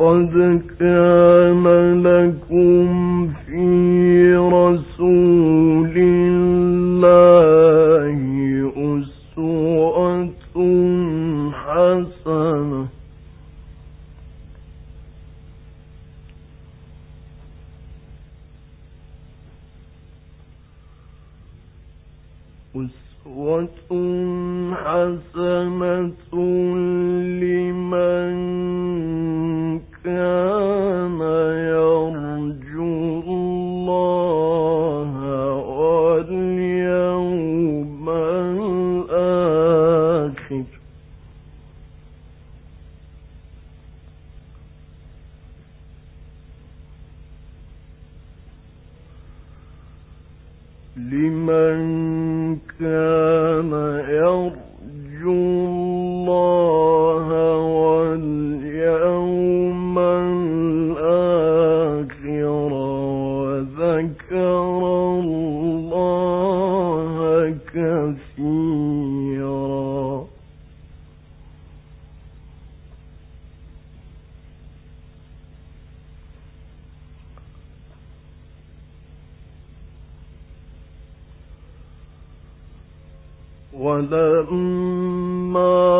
قد كان لكم في رسول فلما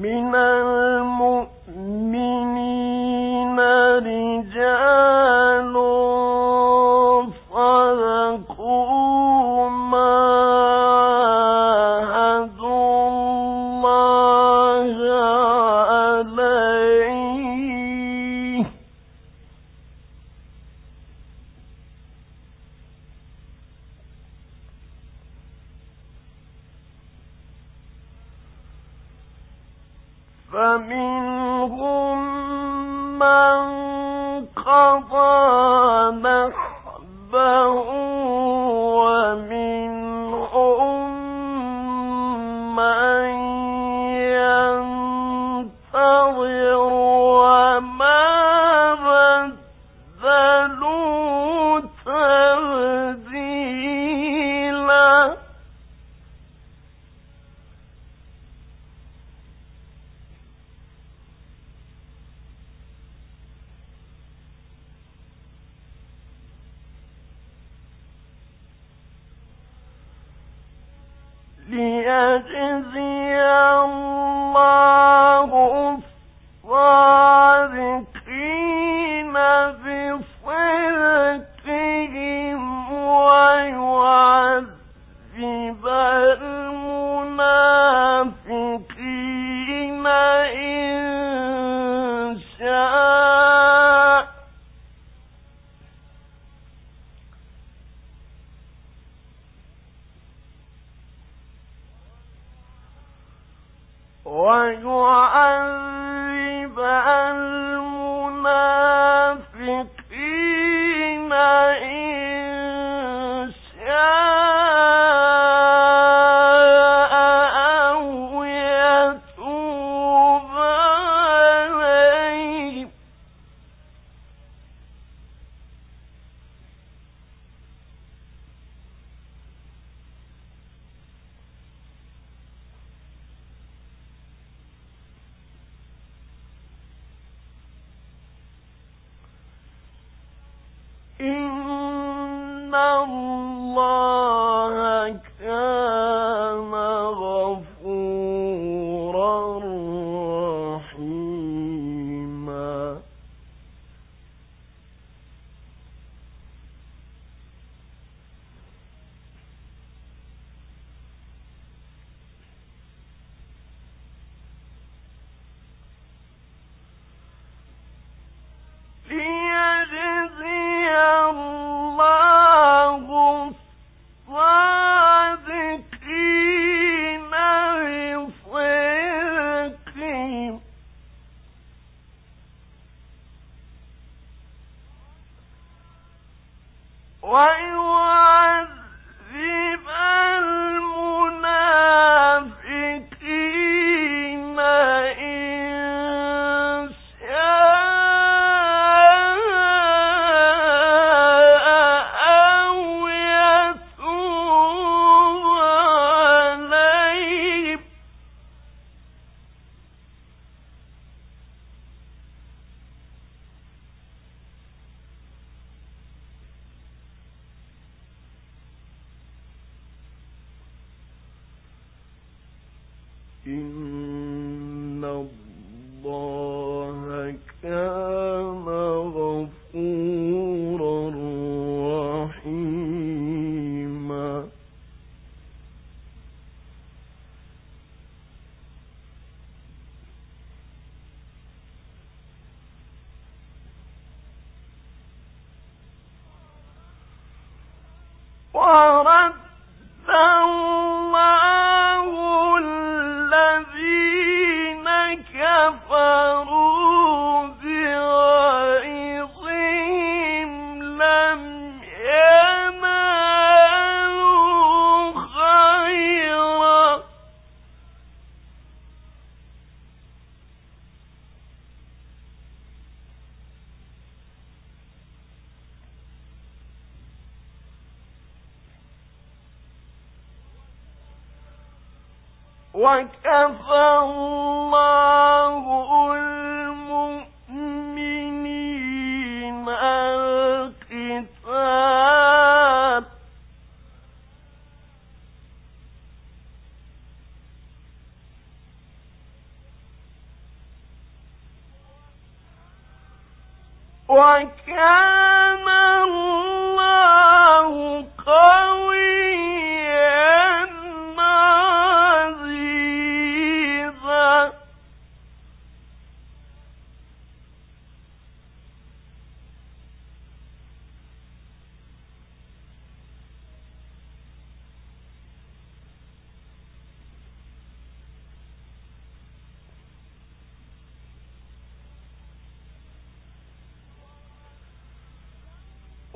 من فمنهم من قضى بل ويوالي إن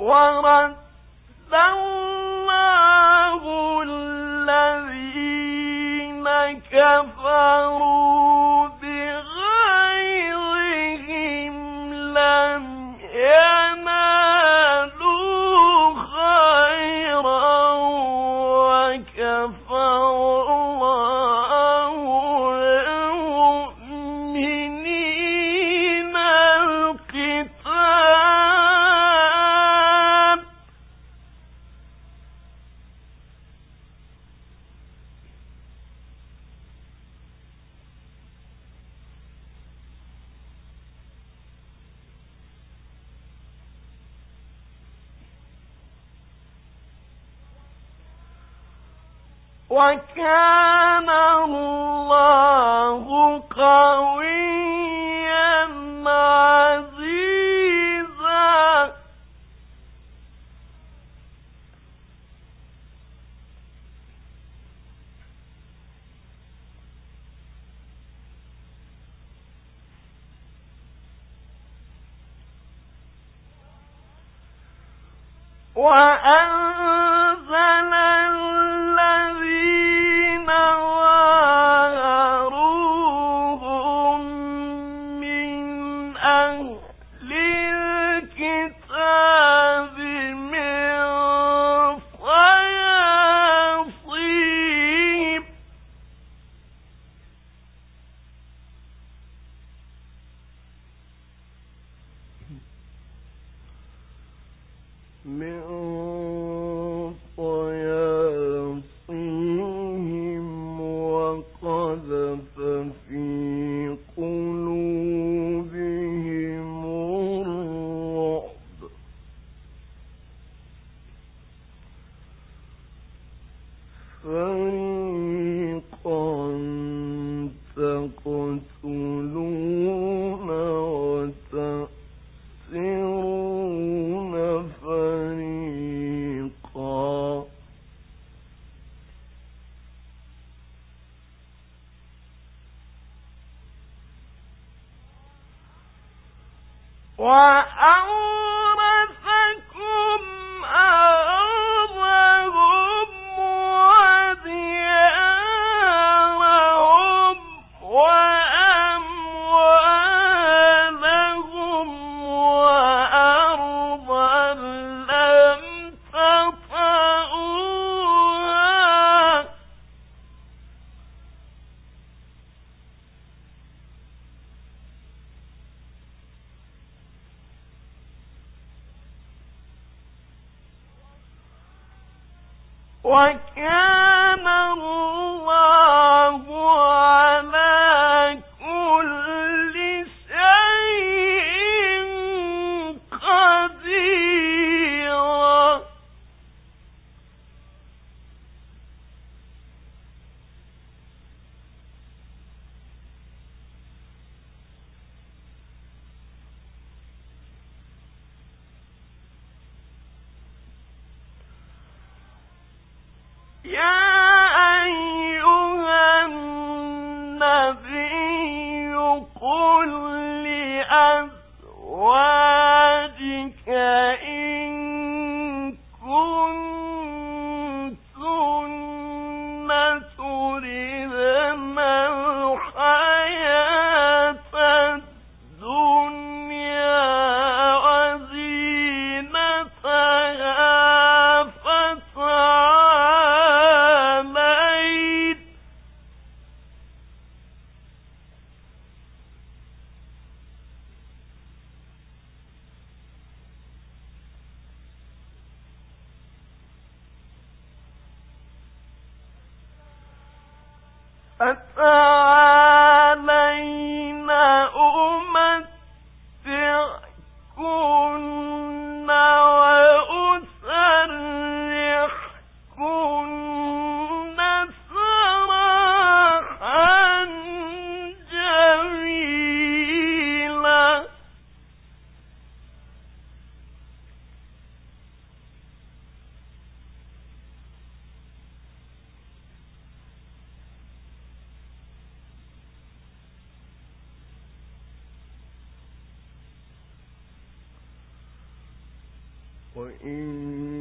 ورد الذين كفروا وكان الله قويا عزيزا وأن كل أزواج أفعال وإن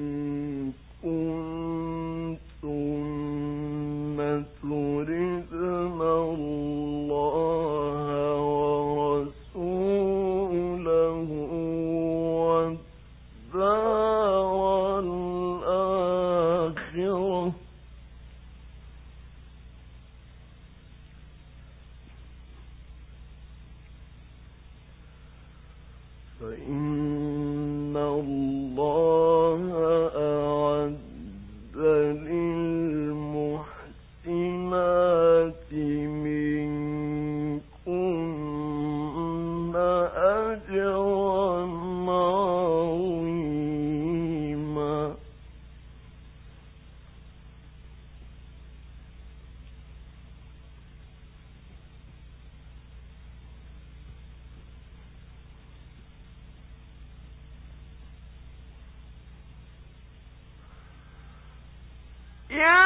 Yeah.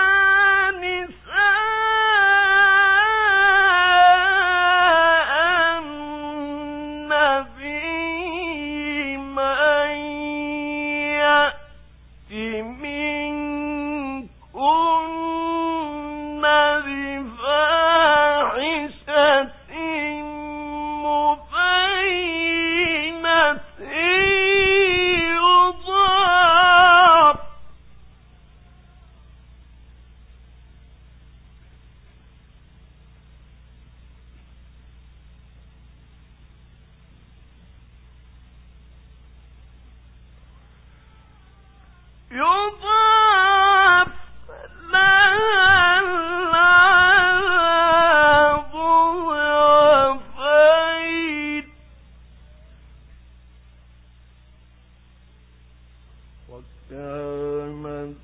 ومن